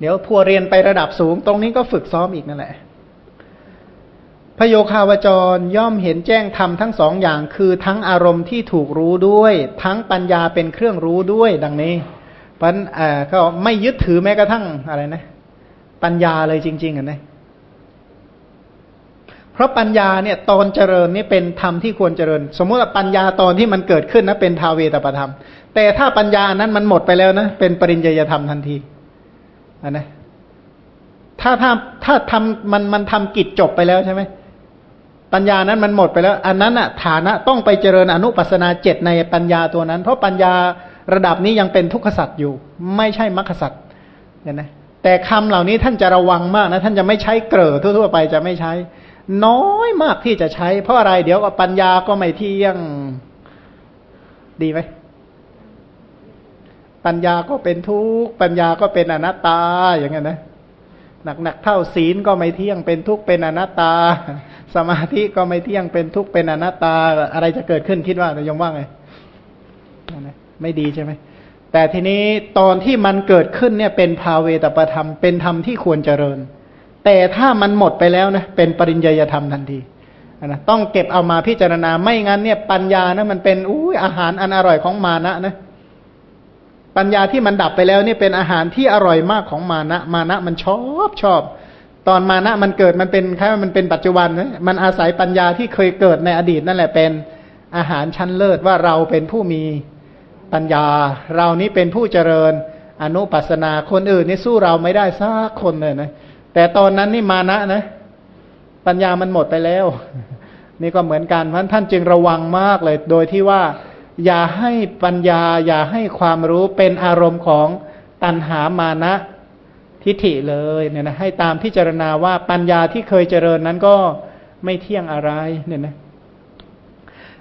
เดี๋ยวพัวเรียนไประดับสูง ตรงนี้ก็ฝึกซ้อมอีกนั่นแหละ พระโยคาวจรย่อมเห็นแจ้งธรรมทั้งสองอย่าง คือทั้งอารมณ์ที่ถูกรู้ด้วย ทั้งปัญญาเป็นเครื่องรู้ด้วย ดังนี้ปัญเอ่อก็ไม่ยึดถือแม้กระทั่งอะไรนะ ปัญญาเลยจริง ๆอะนะเพราะปัญญาเนี่ยตอนเจริญนี่เป็นธรรมที่ควรเจริญ สมมติว่าปัญญาตอนที่มันเกิดขึ้นนะเป็นทาเวตประธรรม แต่ถ้าปัญญานั้นมันหมดไปแล้วนะเป็นปริญญาธรรมทันที อันนะถ้าถ้าถ้าทำมันมันทำกิจจบไปแล้วใช่ไหมปัญญานั้นมันหมดไปแล้ว อันนั้นอะฐานะต้องไปเจริญอนุปัสนาเจ็ดในปัญญาตัวนั้น เพราะปัญญาระดับนี้ยังเป็นทุกขสัตว์อยู่ ไม่ใช่มรรคสัตว์เนี่ยนะแต่คำเหล่านี้ท่านจะระวังมากนะ ท่านจะไม่ใช้เกลอทั่วๆไปจะไม่ใช้ น้อยมากที่จะใช้ เพราะอะไรเดี๋ยวปัญญาก็ไม่เที่ยงดีไหม ปัญญาก็เป็นทุกข์ปัญญาก็เป็นอนัตตาอย่างเงี้ยนะหนักๆเท่าศีลก็ไม่เที่ยงเป็นทุกข์เป็นอนัตตา สมาธิก็ไม่เที่ยงเป็นทุกข์เป็นอนัตตา อะไรจะเกิดขึ้นคิดว่าจะยงว่าไงไม่ดีใช่ไหมแต่ทีนี้ตอนที่มันเกิดขึ้นเนี่ยเป็นภาเวตประธรรม เป็นธรรมที่ควรเจริญ แต่ถ้ามันหมดไปแล้วนะเป็นปริญญาธรรมทันทีนะต้องเก็บเอามาพิจารณาไม่งั้นเนี่ยปัญญานะมันเป็นอุ้ยอาหารอันอร่อยของมานะนะ ปัญญาที่มันดับไปแล้วนี่เป็นอาหารที่อร่อยมากของมานะมานะมันชอบชอบ ตอนมานะมันเกิดมันเป็นแค่มันเป็นปัจจุบันนะมันอาศัยปัญญาที่เคยเกิดในอดีตนั่นแหละเป็นอาหารชั้นเลิศว่าเราเป็นผู้มีปัญญา เรานี้เป็นผู้เจริญอนุปัสนาคนอื่นนี่สู้เราไม่ได้สักคนเลยนะแต่ตอนนั้นนี่มานะนะ ปัญญามันหมดไปแล้ว นี่ก็เหมือนกันเพราะท่านจึงระวังมากเลย โดยที่ว่า อย่าให้ปัญญา อย่าให้ความรู้เป็นอารมณ์ของตัณหามานะทิฏฐิเลยเนี่ยนะให้ตามพิจารณาว่าปัญญาที่เคยเจริญนั้นก็ไม่เที่ยงอะไรเนี่ยนะ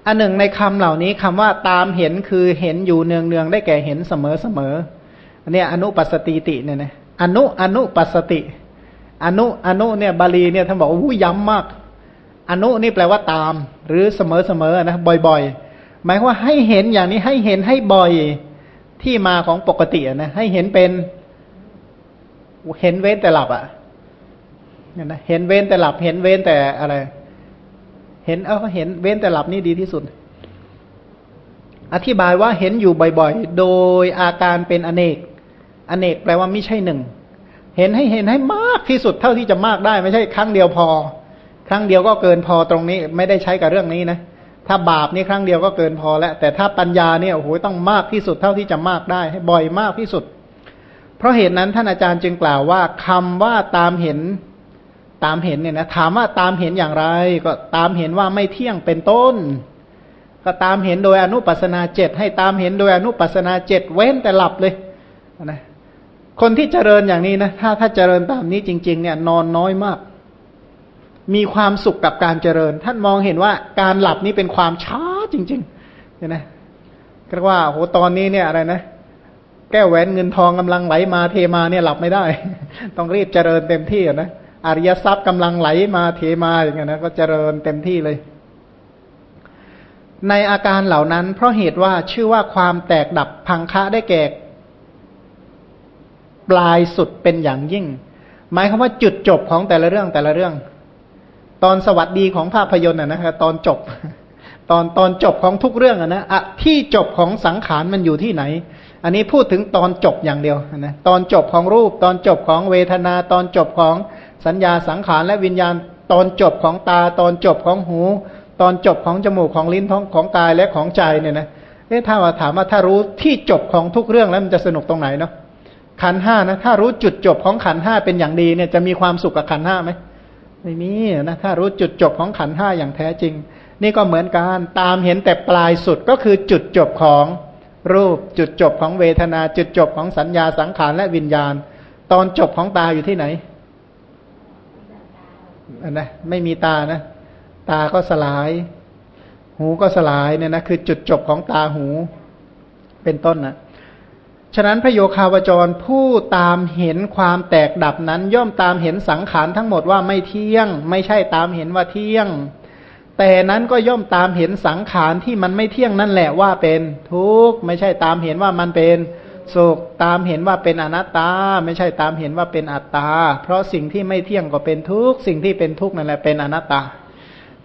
อันหนึ่งในคำเหล่านี้คำว่าตามเห็นคือเห็นอยู่เนืองเนืองได้แก่เห็นเสมอเสมออันนี้อนุปัสติติเนี่ยนะอนุอนุปัสติ อนุอนุเนี่ยบาลีเนี่ยท่านบอกอู้ย้ำมาก อนุนี่แปลว่าตาม หรือเสมอเสมอนะบ่อยๆ หมายว่าให้เห็นอย่างนี้ให้เห็นให้บ่อยที่มาของปกตินะให้เห็นเป็น เห็นเว้นแต่หลับอะเนี่ยนะเห็นเว้นแต่หลับ เห็นเว้นแต่อะไร เห็นเออเห็นเว้นแต่หลับนี่ดีที่สุด อธิบายว่าเห็นอยู่บ่อยๆ โดยอาการเป็นอเนก อเนกแปลว่าไม่ใช่หนึ่ง เห็นให้เห็นให้มากที่สุดเท่าที่จะมากได้ ไม่ใช่ครั้งเดียวพอ ครั้งเดียวก็เกินพอตรงนี้ ไม่ได้ใช้กับเรื่องนี้นะ ถ้าบาปนี่ครั้งเดียวก็เกินพอแล้ว แต่ถ้าปัญญาเนี่ยโอ้โหต้องมากที่สุดเท่าที่จะมากได้ ให้บ่อยมากที่สุด เพราะเหตุนั้นท่านอาจารย์จึงกล่าวว่าคำว่าตามเห็นตามเห็นเนี่ยนะถามว่าตามเห็นอย่างไร ก็ตามเห็นว่าไม่เที่ยงเป็นต้น ก็ตามเห็นโดยอนุปัสนาเจ็ดให้ตามเห็นโดยอนุปัสนาเจ็ดเว้นแต่หลับเลยนะคนที่เจริญอย่างนี้นะถ้าถ้าเจริญตามนี้จริง ๆ เนี่ยนอนน้อยมาก มีความสุขกับการเจริญ ท่านมองเห็นว่าการหลับนี้เป็นความช้าจริงๆเห็นไหมก็ว่าโหตอนนี้เนี่ยอะไรนะ แก้วแหวนเงินทองกำลังไหลมาเทมาเนี่ยหลับไม่ได้ ต้องรีบเจริญเต็มที่นะอริยทรัพย์กำลังไหลมาเทมาอย่างเงี้ยนะก็เจริญเต็มที่เลย ในอาการเหล่านั้น เพราะเหตุว่าชื่อว่าความแตกดับพังคะได้แก่ปลายสุดเป็นอย่างยิ่ง หมายความว่าจุดจบของแต่ละเรื่องแต่ละเรื่อง ตอนสวัสดีของภาพยนตร์นะครับตอนจบ ตอนตอนจบของทุกเรื่องนะอะที่จบของสังขารมันอยู่ที่ไหน อันนี้พูดถึงตอนจบอย่างเดียวนะตอนจบของรูป ตอนจบของเวทนา ตอนจบของสัญญาสังขารและวิญญาณ ตอนจบของตา ตอนจบของหู ตอนจบของจมูกของลิ้นท้องของกายและของใจเนี่ยนะเอ๊ะถ้าว่าถามว่าถ้ารู้ที่จบของทุกเรื่องแล้วมันจะสนุกตรงไหนเนาะขันห้านะถ้ารู้จุดจบของขันห้าเป็นอย่างดีเนี่ยจะมีความสุขกับขันห้าไหม ไม่มีนะถ้ารู้จุดจบของขันห้าอย่างแท้จริง นี่ก็เหมือนกันตามเห็นแต่ปลายสุดก็คือจุดจบของรูปจุดจบของเวทนา จุดจบของสัญญาสังขารและวิญญาณ ตอนจบของตาอยู่ที่ไหนนนะไม่มีตานะ ตาก็สลาย หูก็สลายเนี่ยนะคือจุดจบของตาหู เป็นต้นนะ ฉะนั้นพระโยคาวจรผู้ตามเห็นความแตกดับนั้น ย่อมตามเห็นสังขารทั้งหมดว่าไม่เที่ยง ไม่ใช่ตามเห็นว่าเที่ยง แต่นั้นก็ย่อมตามเห็นสังขารที่มันไม่เที่ยงนั่นแหละว่าเป็นทุกข์ไม่ใช่ตามเห็นว่ามันเป็นสุขตามเห็นว่าเป็นอนัตตา ไม่ใช่ตามเห็นว่าเป็นอัตตา เพราะสิ่งที่ไม่เที่ยงก็เป็นทุกข์สิ่งที่เป็นทุกข์นั่นแหละเป็นอนัตตา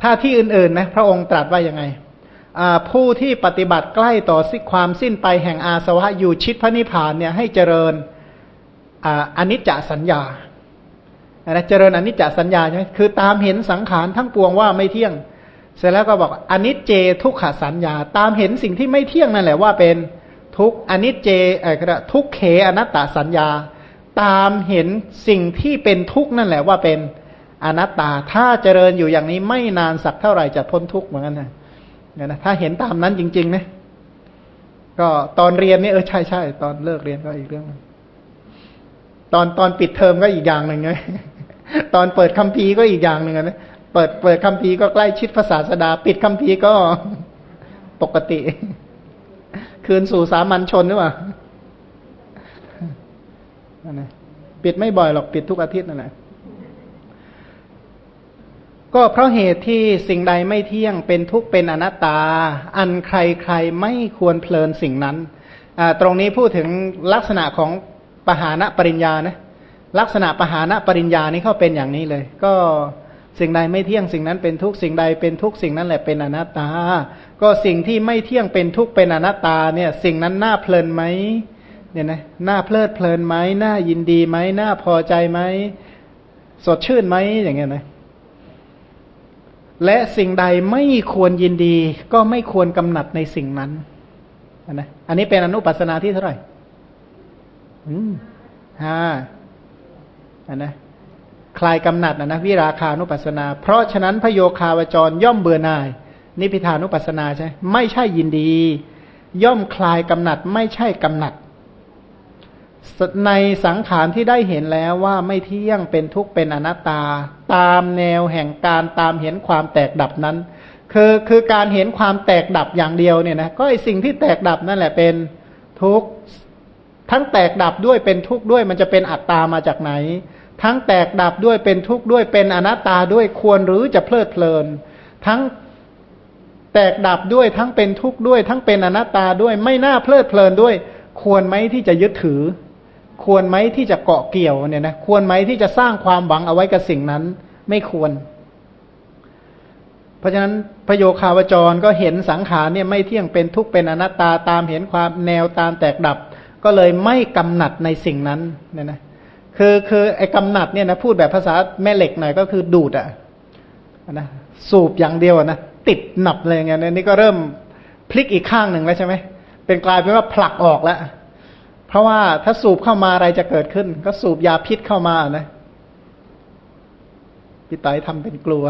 ถ้าที่อื่นๆนะพระองค์ตรัสว่ายังไง ผู้ที่ปฏิบัติใกล้ต่อสิความสิ้นไปแห่งอาสวะอยู่ชิดพระนิพพานเนี่ยให้เจริญอนิจจสัญญานะเจริญอนิจจสัญญาใช่ไหมคือตามเห็นสังขารทั้งปวงว่าไม่เที่ยง เสร็จแล้วก็บอกอนิจเจทุกขสัญญา ตามเห็นสิ่งที่ไม่เที่ยงนั่นแหละว่าเป็นทุกอนิจเจเออทุกเขอนัตตสัญญา ตามเห็นสิ่งที่เป็นทุกนั่นแหละว่าเป็นอนัตตา ถ้าเจริญอยู่อย่างนี้ไม่นานสักเท่าไหร่จะพ้นทุกข์เหมือนกันนะ เนี่ยนะถ้าเห็นตามนั้นจริงๆนะก็ตอนเรียนนี่เออใช่ใช่ตอนเลิกเรียนก็อีกเรื่องตอนตอนปิดเทอมก็อีกอย่างหนึ่งไงตอนเปิดคัมภีร์ก็อีกอย่างหนึ่งนะเปิดเปิดคัมภีร์ก็ใกล้ชิดภาษาสดา ปิดคัมภีร์ก็ปกติ คืนสู่สามัญชนหรือเปล่าปิดไม่บ่อยหรอกปิดทุกอาทิตย์นั่นแหละ ก็เพราะเหตุที่สิ่งใดไม่เที่ยงเป็นทุกข์เป็นอนัตตา อันใครใครไม่ควรเพลินสิ่งนั้น ตรงนี้พูดถึงลักษณะของปหานะปริญญานะลักษณะปหานะปริญญานี้เขาเป็นอย่างนี้เลย ก็สิ่งใดไม่เที่ยงสิ่งนั้นเป็นทุกสิ่งใดเป็นทุกสิ่งนั้นแหละเป็นอนัตตา ก็สิ่งที่ไม่เที่ยงเป็นทุกเป็นอนัตตาเนี่ยสิ่งนั้นน่าเพลินไหมเนี่ยนะน่าเพลิดเพลินไหมน่ายินดีไหมน่าพอใจไหมสดชื่นไหมอย่างเงี้ยนะ และสิ่งใดไม่ควรยินดี ก็ไม่ควรกำหนัดในสิ่งนั้นนะอันนี้เป็นอนุปัสนาที่เท่าไหร่อืมห้าอันนะคลายกำหนัดนะนะวิราคานุปัสนา เพราะฉะนั้นพโยคาวจรย่อมเบื่อหน่าย นิพิทานุปัสนาใช่ ไม่ใช่ยินดี ย่อมคลายกำหนัด ไม่ใช่กำหนัด ในสังขารที่ได้เห็นแล้วว่าไม่เที่ยงเป็นทุกข์เป็นอนัตตา ตามแนวแห่งการตามเห็นความแตกดับนั้น คือคือการเห็นความแตกดับอย่างเดียวเนี่ยนะก็ไอสิ่งที่แตกดับนั่นแหละเป็นทุกข์ทั้งแตกดับด้วยเป็นทุกข์ด้วยมันจะเป็นอัตตามาจากไหน ทั้งแตกดับด้วยเป็นทุกข์ด้วยเป็นอนัตตาด้วยควรหรือจะเพลิดเพลิน ทั้งแตกดับด้วยทั้งเป็นทุกข์ด้วย ทั้งเป็นอนัตตาด้วยไม่น่าเพลิดเพลินด้วย ควรไหมที่จะยึดถือ ควรไหมที่จะเกาะเกี่ยวเนี่ยนะควรไหมที่จะสร้างความหวังเอาไว้กับสิ่งนั้น ไม่ควร เพราะฉะนั้นพระโยคาวจรก็เห็นสังขารเนี่ยไม่เที่ยงเป็นทุกข์เป็นอนัตตาตามเห็นความแนวตามแตกดับ ก็เลยไม่กำหนัดในสิ่งนั้นเนี่ยนะคือคือไอ้กำหนัดเนี่ยนะพูดแบบภาษาแม่เหล็กหน่อยก็คือดูดอะนะสูบอย่างเดียวนะติดหนับเลยไงนี่ก็เริ่มพลิกอีกข้างหนึ่งแล้วใช่ไหมเป็นกลายเป็นว่าผลักออกแล้ว เพราะว่าถ้าสูบเข้ามาอะไรจะเกิดขึ้น ก็สูบยาพิษเข้ามานะพี่ไต้ทำเป็นกลัว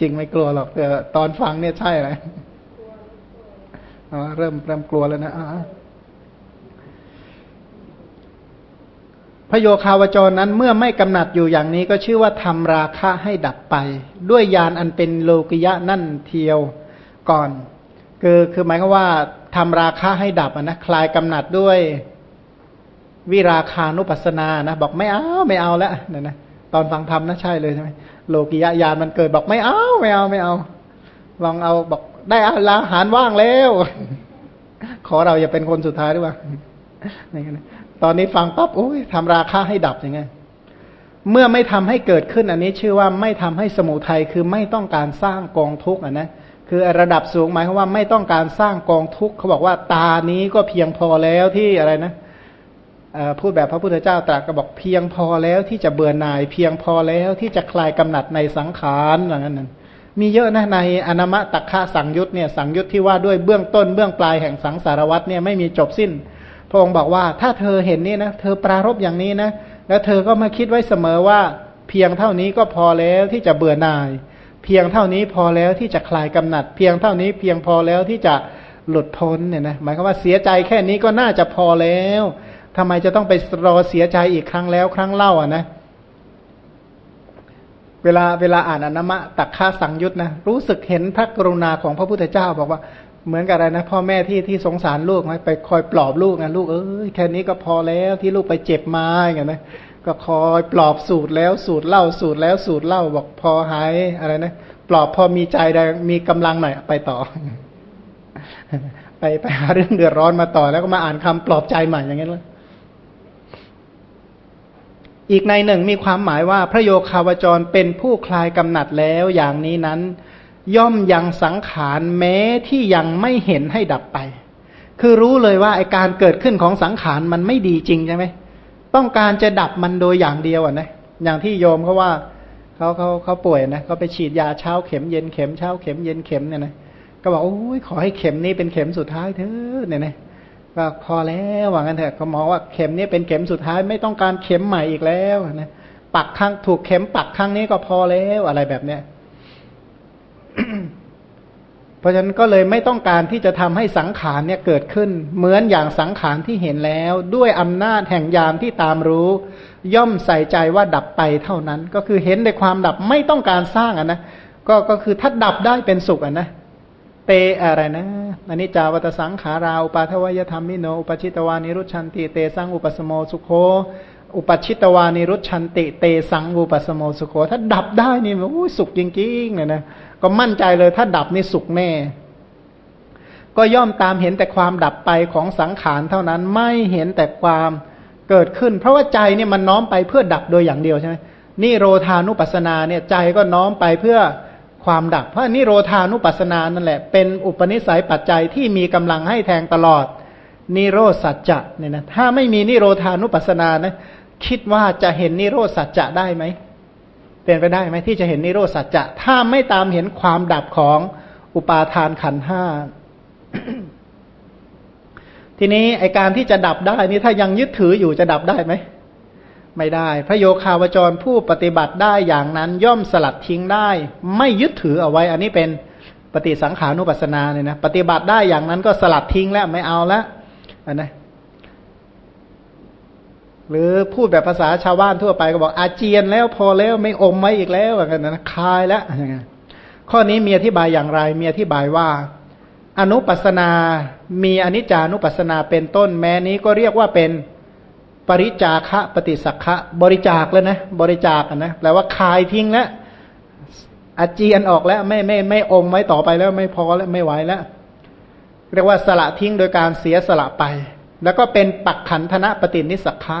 จริงไม่กลัวหรอกแต่ตอนฟังเนี่ยใช่เลยเริ่มเริ่มกลัวแล้วนะพระโยคาวจรนั้นเมื่อไม่กำหนัดอยู่อย่างนี้ก็ชื่อว่าทำราคะให้ดับไป ด้วยยานอันเป็นโลกิยะนั่นเทียวก่อน คือคือหมายควา มว่าทำราคาให้ดับนะคลายกำหนัดด้วยวิราคานุปัสนานะบอกไม่เอาไม่เอาแล้วนี่ยนะตอนฟังธรรมนะใช่เลยใช่ไหมโลกิยะยานมันเกิดบอกไม่เอาไม่เอาไม่เอาลองเอาบอกได้อาหารว่างแล้ว ขอเราอย่าเป็นคนสุดท้ายด้วยว่าตอนนี้ฟังปั๊บโอ้ยทำราคาให้ดับยังไงเมื่อไม่ทำให้เกิดขึ้นอันนี้ชื่อว่าไม่ทำให้สมุทัยคือไม่ต้องการสร้างกองทุกข์อะนะ คือระดับสูงหมายความว่าไม่ต้องการสร้างกองทุกข์เขาบอกว่าตานี้ก็เพียงพอแล้วที่อะไรนะพูดแบบพระพุทธเจ้าตรัสก็บอกเพียงพอแล้วที่จะเบื่อหน่าย เพียงพอแล้วที่จะคลายกำหนัดในสังขารอย่างนั้นมีเยอะนะในอนามะตักฆะสังยุตเนี่ยสังยุตที่ว่าด้วยเบื้องต้นเบื้องปลายแห่งสังสารวัตเนี่ยไม่มีจบสิ้น พระองค์บอกว่าถ้าเธอเห็นนี่นะเธอปรารบอย่างนี้นะแล้วเธอก็มาคิดไว้เสมอว่า เพียงเท่านี้ก็พอแล้วที่จะเบื่อหน่าย เพียงเท่านี้พอแล้วที่จะคลายกำหนัด เพียงเท่านี้เพียงพอแล้วที่จะหลุดพ้นเนี่ยนะหมายความว่าเสียใจแค่นี้ก็น่าจะพอแล้วทำไมจะต้องไปรอเสียใจอีกครั้งแล้วครั้งเล่าอะนะ เวลาเวลาอ่านอนามะตักค่าสังยุตนะรู้สึกเห็นพระกรุณาของพระพุทธเจ้าบอกว่าเหมือนกับอะไรนะพ่อแม่ที่ที่สงสารลูกไหมไปคอยปลอบลูกนะลูกเอ้ยแค่นี้ก็พอแล้วที่ลูกไปเจ็บมาอย่างเงี้ยนะ ก็คอยปลอบสูตรแล้วสูตรเล่าสูตรแล้วสูตรเล่าบอกพอหายอะไรนะปลอบพอมีใจได้มีกำลังหน่อยไปต่อ ไปไปหาเรื่องเดือดร้อนมาต่อแล้วก็มาอ่านคำปลอบใจใหม่อย่างนี้เลยอีกในหนึ่งมีความหมายว่าพระโยคาวจรเป็นผู้คลายกำหนัดแล้วอย่างนี้นั้น ย่อมยังสังขารแม้ที่ยังไม่เห็นให้ดับไป คือรู้เลยว่าไอการเกิดขึ้นของสังขารมันไม่ดีจริงใช่ไหม ต้องการจะดับมันโดยอย่างเดียวอะนะอย่างที่โยมเขาว่าเขาเขาเขาป่วยนะเขาไปฉีดยาเช้าเข็มเย็นเข็มเช้าเข็มเย็นเข็มเนี่ยนะก็บอกโอ้ยขอให้เข็มนี้เป็นเข็มสุดท้ายเถอะเนี่ยนะก็พอแล้วว่างั้นเถอะเขามองว่าเข็มนี้เป็นเข็มสุดท้ายไม่ต้องการเข็มใหม่อีกแล้วนะปักครั้งถูกเข็มปักครั้งนี้ก็พอแล้วอะไรแบบเนี้ย เพราะฉะนั้นก็เลยไม่ต้องการที่จะทำให้สังขารเนี่ยเกิดขึ้น เหมือนอย่างสังขารที่เห็นแล้ว ด้วยอำนาจแห่งญาณที่ตามรู้ ย่อมใส่ใจว่าดับไปเท่านั้น ก็คือเห็นในความดับไม่ต้องการสร้างอะนะก็ก็คือถ้าดับได้เป็นสุขอะนะเตอะไรนะอนิจจา วตสังขาราอุปปาทวยธัมมิโน อุปปัชชิตวานิรุชฌันติเตสัง วูปสโมสุโข อุปปัชชิตวานิรุชฌันติเตสัง วูปสโมสุโขถ้าดับได้นี่โอ้สุขจริงๆเนี่ยนะ ก็มั่นใจเลยถ้าดับนี่สุขแน่ ก็ย่อมตามเห็นแต่ความดับไปของสังขารเท่านั้นไม่เห็นแต่ความเกิดขึ้น เพราะว่าใจเนี่ยมันน้อมไปเพื่อดับโดยอย่างเดียวใช่ไหมนี่โรธานุปัสสนาเนี่ยใจก็น้อมไปเพื่อความดับ เพราะนิโรธานุปัสสนานั่นแหละ เป็นอุปนิสัยปัจจัยที่มีกำลังให้แทงตลอดนิโรสัจจะเนี่ยนะถ้าไม่มีนิโรธานุปัสสนานะคิดว่าจะเห็นนิโรสัจจะได้ไหม เป็นไปได้ไหมที่จะเห็นนิโรสัจจะถ้าไม่ตามเห็นความดับของอุปาทานขันห้าทีนี้ไอการที่จะดับได้นี่ถ้ายังยึดถืออยู่จะดับได้ไหมไม่ได้ พระโยคาวจรผู้ปฏิบัติได้อย่างนั้นย่อมสลัดทิ้งได้ ไม่ยึดถือเอาไว้ อันนี้เป็นปฏิสังขานุปัสสนาเนี่ยนะปฏิบัติได้อย่างนั้นก็สลัดทิ้งแล้วไม่เอาละอันนะ หรือพูดแบบภาษาชาวบ้านทั่วไปก็บอกอาเจียนแล้วพอแล้วไม่อมไว้อีกแล้วอย่างนั้นนะคลายแล้วอย่างเงี้ยข้อนี้มีอธิบายอย่างไร มีอธิบายว่า อนุปัสนา มีอนิจจานุปัสนาเป็นต้นแม้นี้ก็เรียกว่าเป็นปริจาคะปฏิสักคะบริจาคแล้วนะบริจาคนะแปลว่าคายทิ้งแล้วอาเจียนออกแล้วไม่ไม่ไม่อมไว้ต่อไปแล้วไม่พอแล้วไม่ไหวแล้วเรียกว่าสละทิ้งโดยการเสียสละไป แล้วก็เป็นปักขันธนะปฏินิสักคะ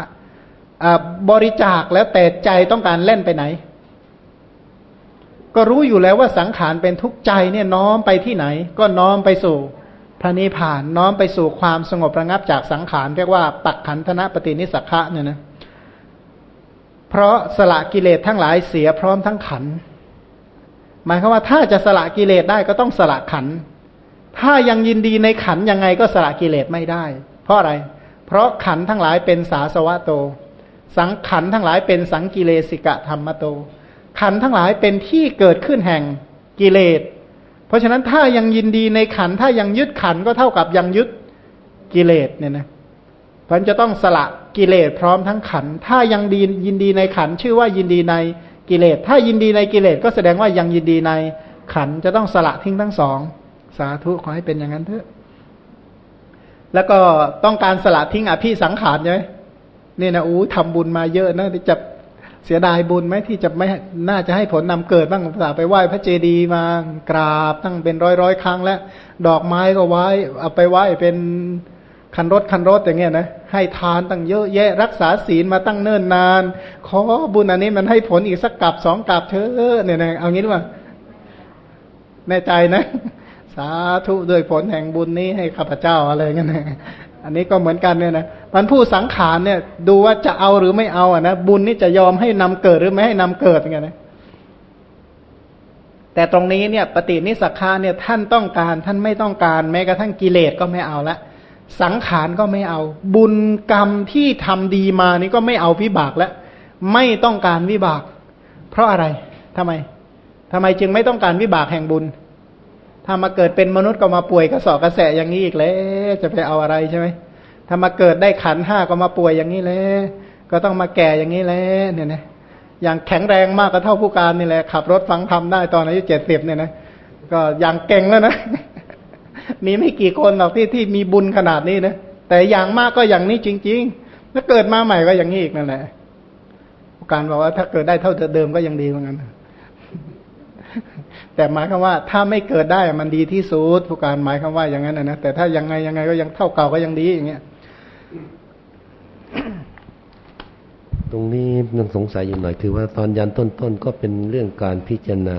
บริจาคแล้วแต่ใจต้องการเล่นไปไหน ก็รู้อยู่แล้วว่าสังขารเป็นทุกข์ใจเนี่ยน้อมไปที่ไหน ก็น้อมไปสู่พระนิพพานน้อมไปสู่ความสงบระงับจากสังขารเรียกว่าปักขันธนะปฏินิสักะเนี่ยนะเพราะสละกิเลสทั้งหลายเสียพร้อมทั้งขัน หมายความว่าถ้าจะสละกิเลสได้ก็ต้องสละขัน ถ้ายังยินดีในขันยังไงก็สละกิเลสไม่ได้ เพราะอะไร เพราะขันทั้งหลายเป็นสาสวะโต สังขันทั้งหลายเป็นสังกิเลสิกะธรรมโต ขันทั้งหลายเป็นที่เกิดขึ้นแห่งกิเลส เพราะฉะนั้นถ้ายังยินดีในขันถ้ายังยึดขันก็เท่ากับยังยึดกิเลสเนี่ยนะเพราะจะต้องสละกิเลสพร้อมทั้งขัน ถ้ายังดียินดีในขันชื่อว่ายินดีในกิเลส ถ้ายินดีในกิเลสก็แสดงว่ายังยินดีในขันจะต้องสละทิ้งทั้งสอง สาธุขอให้เป็นอย่างนั้นเถอะ แล้วก็ต้องการสละทิ้งอภิสังขารใช่ไหม นี่นะอู้ทำบุญมาเยอะนะจะเสียดายบุญไหมที่จะไม่น่าจะให้ผลนำเกิดบ้างภาษาไปไหว้พระเจดีย์มากราบตั้งเป็นร้อยร้อยครั้งแล้ว ดอกไม้ก็ไหว้เอาไปไหว้เป็นคันรถคันรถอย่างเงี้ยนะให้ทานตั้งเยอะแยะรักษาศีลมาตั้งเนิ่นนาน ขอบุญอันนี้มันให้ผลอีกสักกับสองกับเธอเนี่ยนะเอางี้ดีกว่าแน่ใจนะ สาธุด้วยผลแห่งบุญนี้ให้ข้าพเจ้าอะไรเงี้ยนะ อันนี้ก็เหมือนกันเนี่ยนะมันผู้สังขารเนี่ย ดูว่าจะเอาหรือไม่เอาอะนะบุญนี่จะยอมให้นำเกิดหรือไม่ให้นำเกิดอย่างเงี้ยนะแต่ตรงนี้เนี่ยปฏินิสักาเนี่ยท่านต้องการท่านไม่ต้องการ แม้กระทั่งกิเลสก็ไม่เอาละสังขารก็ไม่เอา บุญกรรมที่ทำดีมานี่ก็ไม่เอาวิบากแล้วไม่ต้องการวิบาก เพราะอะไรทำไมทำไมจึงไม่ต้องการวิบากแห่งบุญ ถ้ามาเกิดเป็นมนุษย์ก็มาป่วยกระสอบกระแสอย่างนี้อีกแล้วจะไปเอาอะไรใช่ไหมถ้ามาเกิดได้ขันห้าก็มาป่วยอย่างนี้แล้วก็ต้องมาแก่อย่างนี้แล้วเนี่ยนะอย่างแข็งแรงมากก็เท่าผู้การนี่แหละขับรถฟังธรรมได้ตอนอายุเจ็ดสิบเนี่ยนะก็อย่างเก่งแล้วนะมีไม่กี่คนหรอกที่ที่มีบุญขนาดนี้นะแต่อย่างมากก็อย่างนี้จริง ๆ ถ้าเกิดมาใหม่ก็อย่างนี้อีกนั่นแหละผู้การบอกว่าถ้าเกิดได้เท่าเดิมก็ยังดีเหมือนกัน แต่หมายคำว่าถ้าไม่เกิดได้มันดีที่สุดผู้การหมายคำว่าอย่างนั้นนะแต่ถ้ายังไงยังไงก็ยังเท่าเก่าก็ยังดีอย่างเงี้ยตรงนี้ยังสงสัยอยู่หน่อยคือว่าตอนยันต้นๆก็เป็นเรื่องการพิจารณา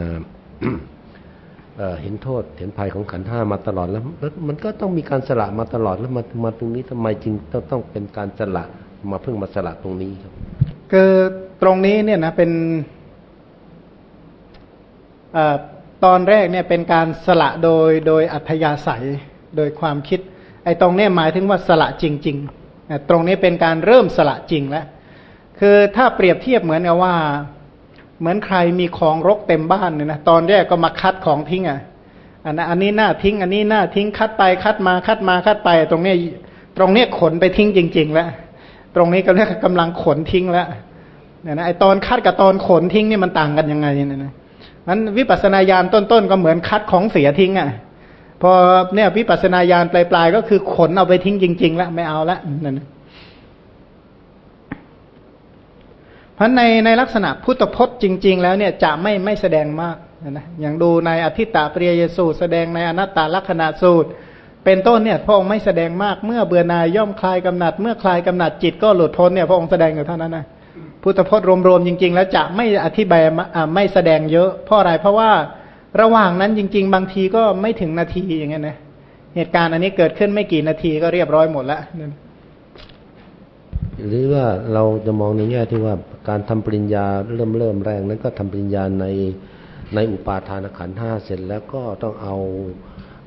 เห็นโทษเห็นภัยของขันห้ามาตลอดแล้วมันก็ต้องมีการสละมาตลอดแล้วมามาตรงนี้ทำไมจึงต้องต้องเป็นการสละมาเพิ่งมาสละตรงนี้ครับคือตรงนี้เนี่ยนะเป็นอ ตอนแรกเนี่ยเป็นการสละโดยโดยอัธยาศัยโดยความคิด ไอ้ตรงนี้หมายถึงว่าสละจริงๆตรงนี้เป็นการเริ่มสละจริงแล้วคือถ้าเปรียบเทียบเหมือนกับว่า เหมือนใครมีของรกเต็มบ้านเนี่ยนะตอนแรกก็มาคัดของทิ้งอะอันนั้นอันนี้หน้าทิ้ง อันนี้หน้าทิ้งคัดไปคัดมาคัดมาคัดไป ตรงนี้ตรงนี้ขนไปทิ้งจริง ๆ แล้วตรงนี้ก็เรียกกำลังขนทิ้งแล้วเนี่ยนะไอตอนคัดกับตอนขนทิ้งนี่มันต่างกันยังไงเนี่ยนะ มันวิปัสสนาญาณต้นๆก็เหมือนคัดของเสียทิ้งอะ พอเนี่ยวิปัสสนาญาณปลายๆก็คือขนเอาไปทิ้งจริงๆแล้วไม่เอาละนั่นเพราะในในลักษณะพุทธพจน์จริง ๆ แล้วเนี่ยจะไม่ไม่แสดงมากนะอย่างดูในอธิตตปริยสูตร แสดงในอนัตตลักษณะสูตร เป็นต้นเนี่ยพระองค์ไม่แสดงมากเมื่อเบื่อนายย่อมคลายกำหนัด เมื่อคลายกำหนัดจิตก็หลุดพ้นเนี่ยพระองค์แสดงอยู่เท่านั้นนะ พุทธพจน์รวมๆจริง ๆ แล้วจะไม่อธิบายไม่แสดงเยอะเพราะอะไรเพราะว่าระหว่างนั้นจริง ๆ บางทีก็ไม่ถึงนาทีอย่างเงี้ยนะเหตุการณ์อันนี้เกิดขึ้นไม่กี่นาทีก็เรียบร้อยหมดแล้วหรือว่าเราจะมองในแง่ที่ว่าการทำปริญญาเริ่มเริ่มแรงนั้นก็ทำปริญญาในในอุปาทานขันห้าเสร็จแล้วก็ต้องเอา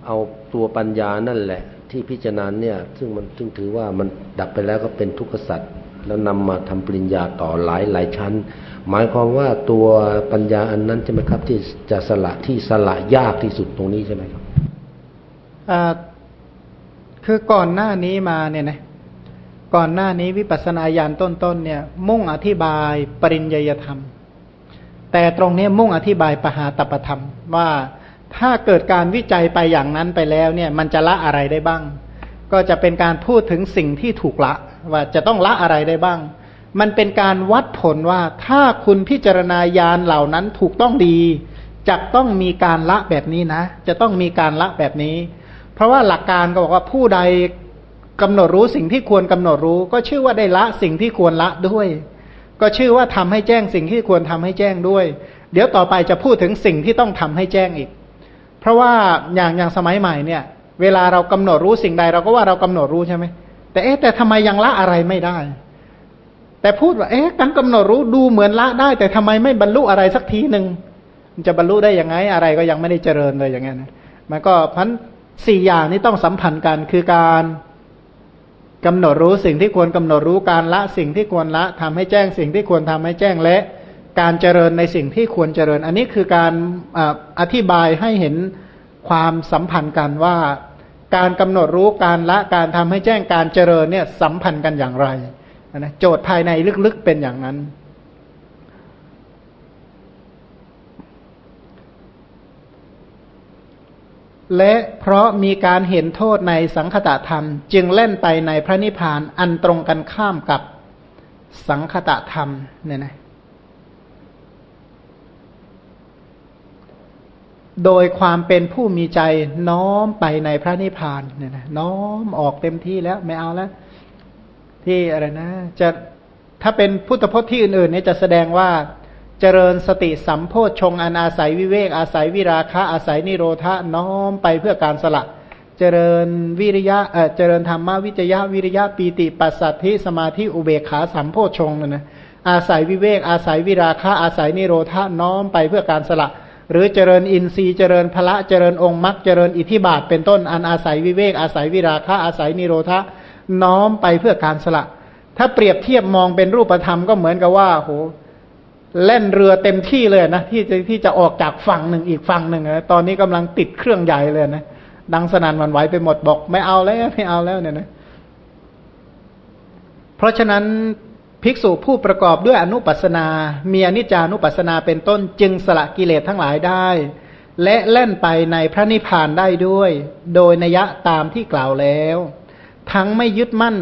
เอาตัวปัญญานั่นแหละ ที่พิจารณาเนี่ย ซึ่งมันซึ่งถือว่ามันดับไปแล้วก็เป็นทุกขสัตว์ แล้วนำมาทำปริญญาต่อหลายหลายชั้น หมายความว่าตัวปัญญาอันนั้นใช่ไหมครับ ที่จะสละที่สละยากที่สุดตรงนี้ใช่ไหมครับคือก่อนหน้านี้มาเนี่ยนะก่อนหน้านี้วิปัสสนาญาณต้นๆเนี่ย มุ่งอธิบายปริญญยธรรม แต่ตรงนี้มุ่งอธิบายปหาตปธรรม ว่าถ้าเกิดการวิจัยไปอย่างนั้นไปแล้วเนี่ย มันจะละอะไรได้บ้าง ก็จะเป็นการพูดถึงสิ่งที่ถูกละ ว่าจะต้องละอะไรได้บ้าง มันเป็นการวัดผลว่าถ้าคุณพิจารณาญาณเหล่านั้นถูกต้องดีจะต้องมีการละแบบนี้นะ จะต้องมีการละแบบนี้ เพราะว่าหลักการก็บอกว่าผู้ใดกำหนดรู้สิ่งที่ควรกำหนดรู้ ก็ชื่อว่าได้ละสิ่งที่ควรละด้วย ก็ชื่อว่าทำให้แจ้งสิ่งที่ควรทำให้แจ้งด้วย เดี๋ยวต่อไปจะพูดถึงสิ่งที่ต้องทำให้แจ้งอีก เพราะว่าอย่างอย่างสมัยใหม่เนี่ย เวลาเรากำหนดรู้สิ่งใดเราก็ว่าเรากำหนดรู้ใช่ไหม แต่เอ๊ะแต่ทำไมยังละอะไรไม่ได้ แต่พูดว่า เอ๊ะการกำหนดรู้ดูเหมือนละได้ แต่ทำไมไม่บรรลุอะไรสักทีหนึ่งมันจะบรรลุได้ยังไงอะไรก็ยังไม่ได้เจริญเลยอย่างเงี้ยนมันก็พันสี่อย่างนี้ต้องสัมพันธ์กันคือการกำหนดรู้สิ่งที่ควรกำหนดรู้การละสิ่งที่ควรละทำให้แจ้งสิ่งที่ควรทำให้แจ้งและการเจริญในสิ่งที่ควรเจริญ อันนี้คือการอธิบายให้เห็นความสัมพันธ์กันว่า การกำหนดรู้การละการทำให้แจ้งการเจริญเนี่ยสัมพันธ์กันอย่างไรนะโจทย์ภายในลึกๆเป็นอย่างนั้น และเพราะมีการเห็นโทษในสังคตะธรรม จึงเล่นไปในพระนิพพานอันตรงกันข้ามกับสังคตะธรรมเนี่ยนะ โดยความเป็นผู้มีใจน้อมไปในพระนิพพานเนี่ยนะน้อมออกเต็มที่แล้วไม่เอาแล้ว ที่อะไรนะจะถ้าเป็นพุทธพจน์ที่อื่นๆเนี่ยจะแสดงว่าเจริญสติสัมโพชงอันอาศัยวิเวกอาศัยวิราคะอาศัยนิโรธะน้อมไปเพื่อการสละ เจริญวิริยะเออเจริญธรรมวิจยะวิริยะปีติปัสสัทธิสมาธิอุเบกขาสัมโพชงนะนะอาศัยวิเวกอาศัยวิราคะอาศัยนิโรธะน้อมไปเพื่อการสละ หรือเจริญอินทรีย์เจริญพละเจริญองค์มรรคเจริญอิทธิบาท เป็นต้นอันอาศัยวิเวกอาศัยวิราคะอาศัยนิโรธะน้อมไปเพื่อการสละ ถ้าเปรียบเทียบมองเป็นรูปธรรมก็เหมือนกับว่าโหเล่นเรือเต็มที่เลยนะที่จะที่จะออกจากฝั่งหนึ่งอีกฝั่งหนึ่งนะตอนนี้กำลังติดเครื่องใหญ่เลยนะดังสนั่นวันไหวไปหมดบอก ไม่เอาแล้วไม่เอาแล้วเนี่ยนะเพราะฉะนั้น ภิกษุผู้ประกอบด้วยอนุปัสนา มีอนิจจานุปัสนาเป็นต้นจึงสละกิเลสทั้งหลายได้ และเล่นไปในพระนิพพานได้ด้วย โดยนัยะตามที่กล่าวแล้ว ทั้งไม่ยึดมั่น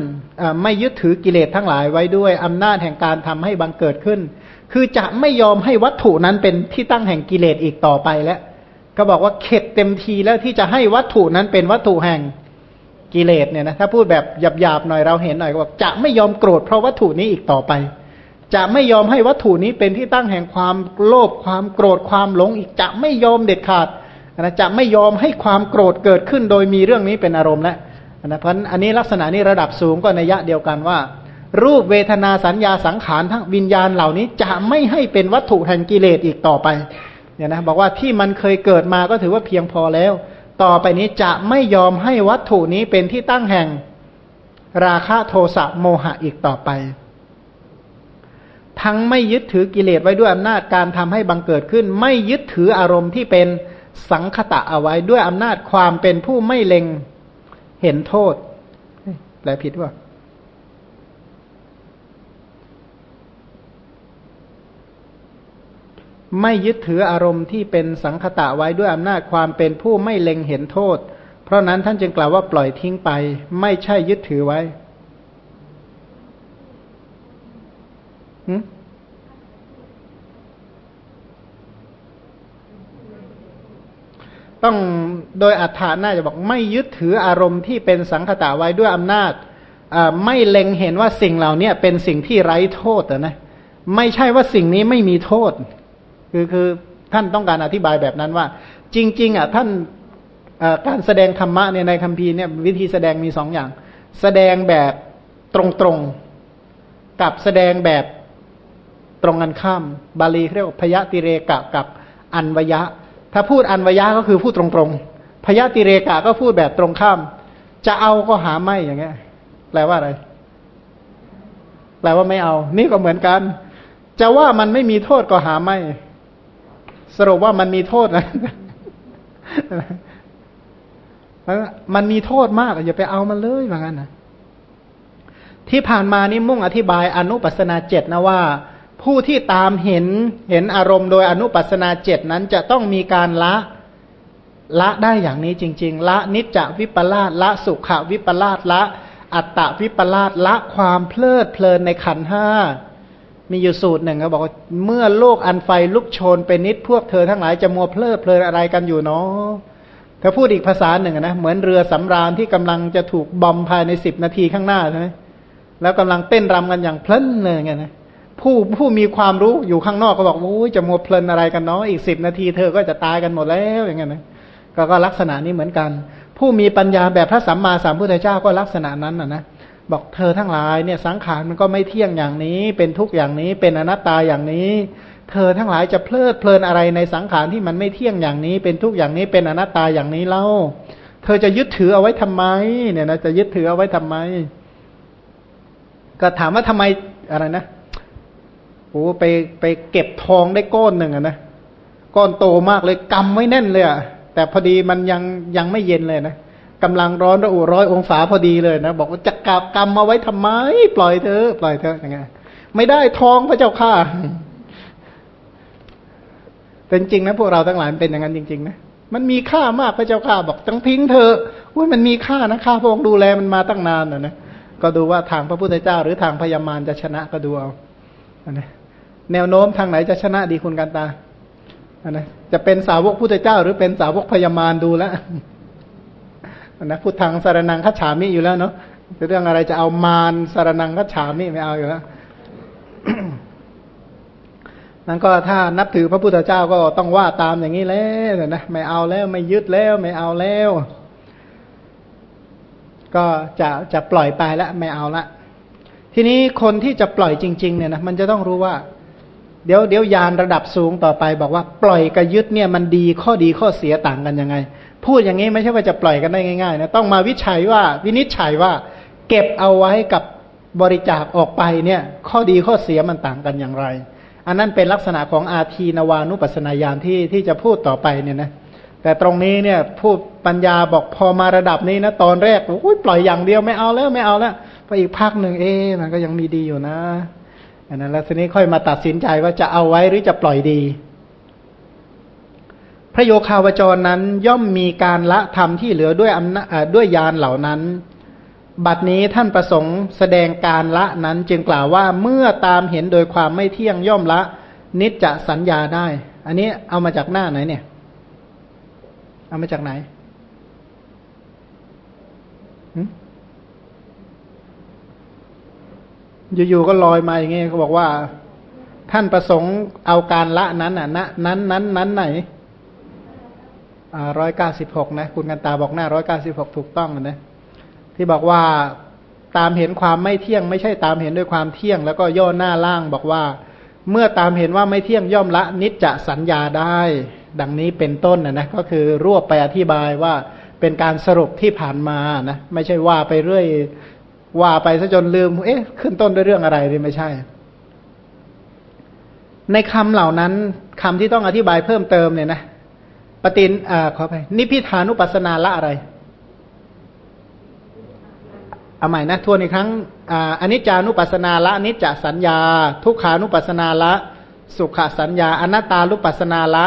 ไม่ยึดถือกิเลสทั้งหลายไว้ด้วยอำนาจแห่งการทำให้บังเกิดขึ้น คือจะไม่ยอมให้วัตถุนั้นเป็นที่ตั้งแห่งกิเลสอีกต่อไปแล้ว ก็บอกว่าเข็ดเต็มทีแล้วที่จะให้วัตถุนั้นเป็นวัตถุแห่ง กิเลสเนี่ยนะถ้าพูดแบบหยาบๆหน่อยเราเห็นหน่อยก็บอกจะไม่ยอมโกรธเพราะวัตถุนี้อีกต่อไป จะไม่ยอมให้วัตถุนี้เป็นที่ตั้งแห่งความโลภความโกรธความหลงอีกจะไม่ยอมเด็ดขาดนะจะไม่ยอมให้ความโกรธเกิดขึ้นโดยมีเรื่องนี้เป็นอารมณ์แล้วนะเพราะอันนี้ลักษณะนี้ระดับสูงก็ในยะเดียวกันว่า รูปเวทนาสัญญาสังขารทั้งวิญญาณเหล่านี้จะไม่ให้เป็นวัตถุแห่งกิเลสอีกต่อไปเนี่ยนะบอกว่าที่มันเคยเกิดมาก็ถือว่าเพียงพอแล้ว ต่อไปนี้จะไม่ยอมให้วัตถุนี้เป็นที่ตั้งแห่งราคะโทสะโมหะอีกต่อไป ทั้งไม่ยึดถือกิเลสไว้ด้วยอำนาจการทำให้บังเกิดขึ้น ไม่ยึดถืออารมณ์ที่เป็นสังคตะเอาไว้ด้วยอำนาจความเป็นผู้ไม่เล็งเห็นโทษแปลผิดว่า ไม่ยึดถืออารมณ์ที่เป็นสังคตะไว้ด้วยอำนาจความเป็นผู้ไม่เล็งเห็นโทษ เพราะนั้นท่านจึงกล่าวว่าปล่อยทิ้งไป ไม่ใช่ยึดถือไว้ต้องโดยอัฏฐาน่าจะบอกไม่ยึดถืออารมณ์ที่เป็นสังคตะไว้ด้วยอำนาจไม่เล็งเห็นว่าสิ่งเหล่านี้เป็นสิ่งที่ไร้โทษนะ ไม่ใช่ว่าสิ่งนี้ไม่มีโทษ คือคือท่านต้องการอธิบายแบบนั้นว่า จริง ๆ อะ ท่านการแสดงธรรมะเนี่ยในคัมภีร์เนี่ยวิธีแสดงมีสองอย่าง แสดงแบบตรงๆกับแสดงแบบตรงกันข้าม บาลีเรียกว่าพยติเรกะกับอันวยะ ถ้าพูดอันวยะก็คือพูดตรงๆพยติเรกะก็พูดแบบตรงข้าม จะเอาก็หาไม่อย่างเงี้ยแปลว่าอะไร แปลว่าไม่เอา นี่ก็เหมือนกัน จะว่ามันไม่มีโทษก็หาไม่ สรุปว่ามันมีโทษนะมันมีโทษมากอย่าไปเอามันเลยว่างั้นนะที่ผ่านมานี่มุ่งอธิบายอนุปัสนาเจ็ดนะว่า ผู้ที่ตามเห็นเห็นอารมณ์โดยอนุปัสนาเจ็ดนั้นจะต้องมีการละละได้อย่างนี้จริง ๆ ละนิจจวิปลาสละสุขวิปลาสละ อัตตวิปลาสละความเพลิดเพลินในขันห้า มีอยู่สูตรหนึ่งเขาบอกว่าเมื่อโลกอันไฟลุกโชนเป็นนิดพวกเธอทั้งหลายจะมัวเพลิดเพลินอะไรกันอยู่เนาะถ้าพูดอีกภาษาหนึ่งนะเหมือนเรือสำราญที่กำลังจะถูกบอมภายในสิบนาทีข้างหน้าใช่ไหมแล้วกำลังเต้นรำกันอย่างเพลินเลยไงนะผู้ผู้มีความรู้อยู่ข้างนอกก็บอกโอ้ยจะมัวเพลินอะไรกันเนาะอีกสิบนาทีเธอก็จะตายกันหมดแล้วอย่างเงี้ยนะก็ลักษณะนี้เหมือนกัน ผู้มีปัญญาแบบพระสัมมาสัมพุทธเจ้าก็ลักษณะนั้นนะนะ บอกเธอทั้งหลายเนี่ยสังขารมันก็ไม่เที่ยงอย่างนี้ เป็นทุกอย่างนี้เป็นอนัตตาอย่างนี้ เธอทั้งหลายจะเพลิดเพลินอะไรในสังขารที่มันไม่เที่ยงอย่างนี้ เป็นทุกอย่างนี้เป็นอนัตตาอย่างนี้เล่า เธอจะยึดถือเอาไว้ทำไม เนี่ยนะจะยึดถือเอาไว้ทำไม ก็ถามว่าทำไมอะไรนะโอ้ไปไปเก็บทองได้ก้อนหนึ่งอะนะก้อนโตมากเลยกำไว้แน่นเลยอะแต่พอดีมันยังยังไม่เย็นเลยนะ กำลังร้อนระอุร้อยองศาพอดีเลยนะ บอกว่าจะกาบกรรมมาไว้ทำไม ปล่อยเธอปล่อยเธออย่างไงไม่ได้ทองพระเจ้าข้าแต่จริงนะพวกเราทั้งหลายเป็นอย่างนั้นจริงๆนะมันมีค่ามากพระเจ้าข้าบอกต้องทิ้งเธอว่ามันมีค่านะข้าพระองค์ดูแลมันมาตั้งนานนะนะก็ดูว่าทางพระพุทธเจ้า หรือทางพญามารจะชนะก็ดูเอานะแนวโน้มทางไหนจะชนะดีคุณกันตานะจะเป็นสาวกพุทธเจ้า หรือเป็นสาวกพญามารดูแล้ว นะพุทธังสารนังคัจฉามิอยู่แล้วเนาะเรื่องอะไรจะเอามารสารนังคัจฉามิไม่เอาอยู่แล้วนั้นก็ถ้านับถือพระพุทธเจ้าก็ต้องว่าตามอย่างนี้แล้วนะไม่เอาแล้วไม่ยึดแล้วไม่เอาแล้ว ก็จะจะปล่อยไปแล้วไม่เอาละทีนี้คนที่จะปล่อยจริง ๆ เนี่ยนะมันจะต้องรู้ว่า เดี๋ยวเดี๋ยวยานระดับสูงต่อไป บอกว่าปล่อยกับยึดเนี่ยมันดีข้อดีข้อเสียต่างกันยังไง พูดอย่างนี้ไม่ใช่ว่าจะปล่อยกันได้ง่ายๆนะต้องมาวิจัยว่าวินิจฉัยว่า เก็บเอาไว้กับบริจาคออกไปเนี่ย ข้อดีข้อเสียมันต่างกันอย่างไร อันนั้นเป็นลักษณะของอาทีนวานุปัสนาญาณที่ที่จะพูดต่อไปเนี่ยนะแต่ตรงนี้เนี่ยพูดปัญญาบอกพอมาระดับนี้นะตอนแรกโอ้ยปล่อยอย่างเดียวไม่เอาแล้วไม่เอาแล้วพออีกพักหนึ่งเอ๊มันก็ยังมีดีอยู่นะอันนั้นแล้วทีนี้ค่อยมาตัดสินใจว่าจะเอาไว้หรือจะปล่อยดี พระโยคาวจรนั้นย่อมมีการละธรรมที่เหลือด้วยอำนาจด้วยยานเหล่านั้น บัดนี้ท่านประสงค์แสดงการละนั้นจึงกล่าวว่าเมื่อตามเห็นโดยความไม่เที่ยงย่อมละ นิจจะสัญญาได้ อันนี้เอามาจากหน้าไหนเนี่ย เอามาจากไหนอยู่ๆก็ลอยมาอย่างเงี้เขาบอกว่า ท่านประสงค์เอาการละนั้นอะ นั้นนั้นนั้นไหน ร้อยเก้าสิบหกนะคุณกันตาบอกหน้าร้อยเก้าสิบหกถูกต้องนะที่บอกว่าตามเห็นความไม่เที่ยง ไม่ใช่ตามเห็นด้วยความเที่ยง แล้วก็ย่อหน้าล่างบอกว่า เมื่อตามเห็นว่าไม่เที่ยงย่อมละนิจจะสัญญาได้ ดังนี้เป็นต้นนะนะก็คือรวบไปอธิบายว่าเป็นการสรุปที่ผ่านมานะไม่ใช่ว่าไปเรื่อยว่าไปซะจนลืม เอ๊ะ ขึ้นต้นด้วยเรื่องอะไรนี่ไม่ใช่ ในคำเหล่านั้นคำที่ต้องอธิบายเพิ่มเติมเนี่ยนะ ปฏินอ่าขอไปนิพิธานุปัสนาละอะไร เอาใหม่นะทวนอีกครั้งอันนี้จานุปัสนาละนิจจสัญญา ทุกขานุปัสนาละ สุขสัญญา อนัตตานุปัสนาละ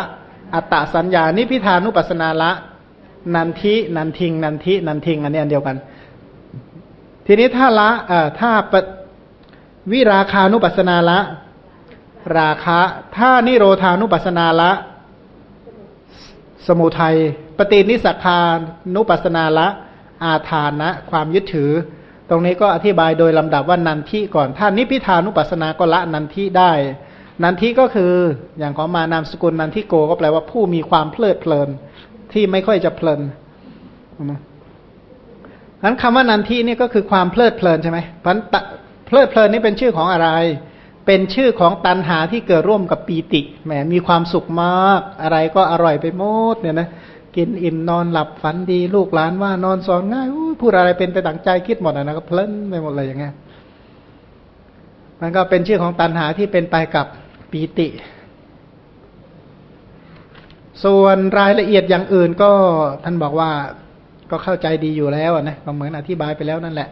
อัตตสัญญา นิพิธานุปัสนาละ นันทินันทิง นันทินันทิง อันนี้อันเดียวกัน ทีนี้ถ้าละอ่าถ้าวิราคานุปัสนาละ ราคะ ถ้านิโรธานุปัสนาละ สมุทัยปฏินิสักานุปัสนาละ อาทานะ ความยึดถือ ตรงนี้ก็อธิบายโดยลำดับว่านันทิก่อนถ้านิพิทานุปัสนาก็ละนันทิได้ นันทิก็คืออย่างของมานามสกุลนันทิโกก็แปลว่าผู้มีความเพลิดเพลิน ที่ไม่ค่อยจะเพลินนั้นคำว่านันทินี่ก็คือความเพลิดเพลินใช่ไหมพันเพลิดเพลินนี่เป็นชื่อของอะไร เป็นชื่อของตันหาที่เกิดร่วมกับปีติแหมมีความสุขมาก อะไรก็อร่อยไปหมดเนี่ยนะกินอิ่มนอนหลับฝันดี ลูกหลานว่านอนสอนง่ายพูดอะไรเป็นไปต่างใจคิดหมดนะก็เพลินไปหมดเลยอย่างเงี้ยมันก็เป็นชื่อของตันหาที่เป็นไปกับปีติ ส่วนรายละเอียดอย่างอื่นก็ท่านบอกว่าก็เข้าใจดีอยู่แล้วนะก็เหมือนอธิบายไปแล้วนั่นแหละ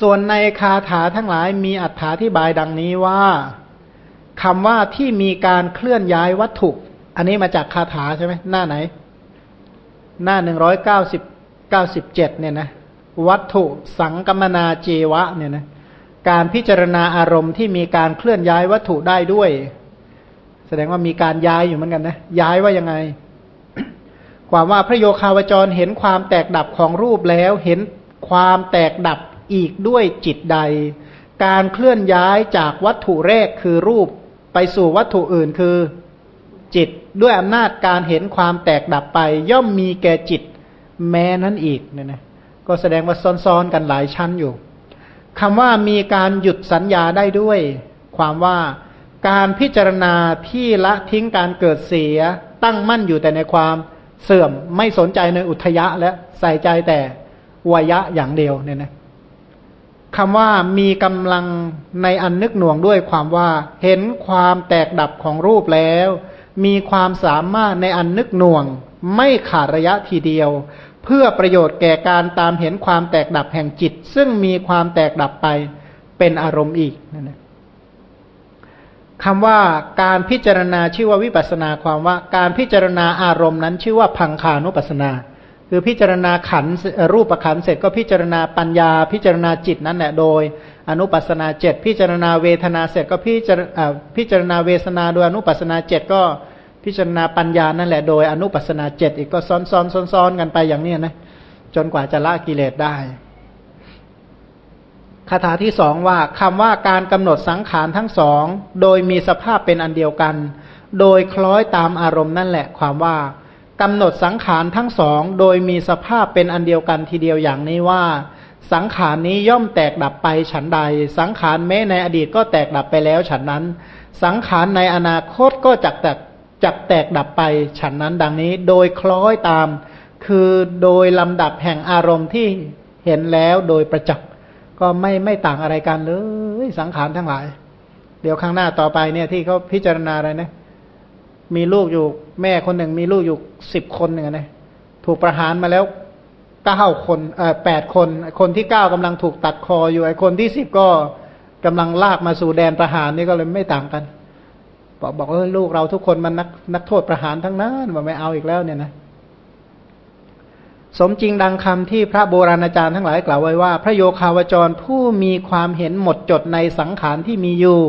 ส่วนในคาถาทั้งหลายมีอัถาธิบายดังนี้ว่าคำว่าที่มีการเคลื่อนย้ายวัตถุ อันนี้มาจากคาถาใช่ไหมหน้าไหน หน้าหนึ่งร้อยเก้าสิบเก้าสิบเจ็ดเนี่ยนะวัตถุสังกมนาเจวะเนี่ยนะการพิจารณาอารมณ์ที่มีการเคลื่อนย้ายวัตถุได้ด้วย แสดงว่ามีการย้ายอยู่เหมือนกันนะย้ายว่ายังไง ความว่าพระโยคาวจรเห็นความแตกดับของรูปแล้วเห็นความแตกดับ อีกด้วยจิตใด การเคลื่อนย้ายจากวัตถุแรกคือรูปไปสู่วัตถุอื่นคือจิตด้วยอำนาจการเห็นความแตกดับไป ย่อมมีแก่จิตแม้นั้นอีกเนี่ยนะก็แสดงว่าซ้อนๆกันหลายชั้นอยู่คำว่ามีการหยุดสัญญาได้ด้วย ความว่าการพิจารณาที่ละทิ้งการเกิดเสียตั้งมั่นอยู่แต่ในความเสื่อมไม่สนใจในอุทยะและใส่ใจแต่วยะอย่างเดียวเนี่ยนะ คำว่ามีกำลังในอันนึกหน่วงด้วยความว่า เห็นความแตกดับของรูปแล้ว มีความสามารถในอันนึกหน่วง ไม่ขาดระยะทีเดียว เพื่อประโยชน์แก่การตามเห็นความแตกดับแห่งจิต ซึ่งมีความแตกดับไปเป็นอารมณ์อีกนั่นเองคำว่าการพิจารณาชื่อว่าวิปัสนาความว่า การพิจารณาอารมณ์นั้นชื่อว่าพังคานุปัสนา คือพิจารณาขันรูปขันเสร็จก็พิจารณาปัญญา พิจารณาจิตนั้นแหละโดย อนุปัสนาเจ็ดพิจารณาเวทนาเสร็จก็พิจารพิจารณาเวสนาโดยอนุปัสนาเจ็ดก็พิจารณาปัญญานั่นแหละโดยอนุปัสนาเจ็ดอีกก็ซ้อนซ้อนซ้อนซ้อนกันไปอย่างนี้นะจนกว่าจะละกิเลสได้คาถาที่สองว่าคำว่าการกำหนดสังขารทั้งสอง โดยมีสภาพเป็นอันเดียวกัน โดยคล้อยตามอารมณ์นั่นแหละความว่า กำหนดสังขารทั้งสอง โดยมีสภาพเป็นอันเดียวกันทีเดียวอย่างนี้ว่า สังขารนี้ย่อมแตกดับไปฉันใด สังขารแม้ในอดีตก็แตกดับไปแล้วฉันนั้น สังขารในอนาคตก็จักแตกจักแตกดับไปฉันนั้นดังนี้โดยคล้อยตาม คือโดยลำดับแห่งอารมณ์ที่เห็นแล้วโดยประจักษ์ก็ไม่ไม่ต่างอะไรกันเลยสังขารทั้งหลาย เดี๋ยวข้างหน้าต่อไปเนี่ยที่เขาพิจารณาอะไรนะ มีลูกอยู่แม่คนหนึ่ง มีลูกอยู่สิบคนหนึ่งนะถูกประหารมาแล้วเก้าคนเอ่อแปดคน คนที่เก้ากำลังถูกตัดคออยู่ไอ้คนที่สิบก็กำลังลากมาสู่แดนประหารนี่ก็เลยไม่ต่างกันบอกบอกเออลูกเราทุกคนมันนักนักโทษประหารทั้งนั้นมันไม่เอาอีกแล้วเนี่ยนะสมจริงดังคำที่พระโบราณอาจารย์ทั้งหลายกล่าวไว้ว่า พระโยคาวจรผู้มีความเห็นหมดจดในสังขารที่มีอยู่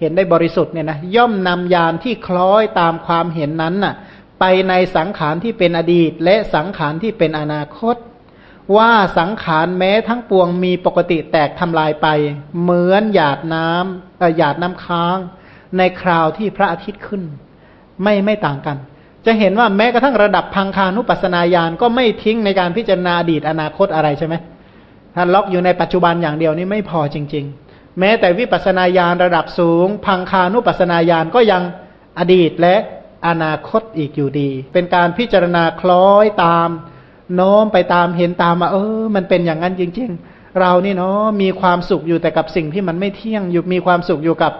เห็นได้บริสุทธิ์เนี่ยนะย่อมนำยานที่คล้อยตามความเห็นนั้นน่ะ ไปในสังขารที่เป็นอดีต และสังขารที่เป็นอนาคต ว่าสังขารแม้ทั้งปวงมีปกติแตกทำลายไป เหมือนหยาดน้ำหยาดน้ำค้าง ในคราวที่พระอาทิตย์ขึ้น ไม่ไม่ต่างกัน จะเห็นว่าแม้กระทั่งระดับพังคานุปัสนาญาณก็ไม่ทิ้งในการพิจารณาอดีตอนาคตอะไรใช่ไหมท่านล็อกอยู่ในปัจจุบันอย่างเดียวนี่ไม่พอจริง ๆ แม้แต่วิปัสนาญาณระดับสูง พังคานุปัสนาญาณก็ยังอดีตและอนาคตอีกอยู่ดี เป็นการพิจารณาคล้อยตาม โน้มไปตามเห็นตามมาเออ มันเป็นอย่างนั้นจริง ๆ เรานี่เนาะมีความสุขอยู่แต่กับสิ่งที่มันไม่เที่ยงอยู่มีความสุขอยู่กับ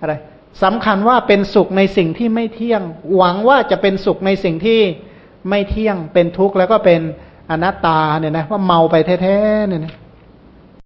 อะไรสำคัญว่าเป็นสุขในสิ่งที่ไม่เที่ยง หวังว่าจะเป็นสุขในสิ่งที่ไม่เที่ยงเป็นทุกข์แล้วก็เป็นอนัตตาเนี่ยนะว่าเมาไปแท้ๆเนี่ยนะ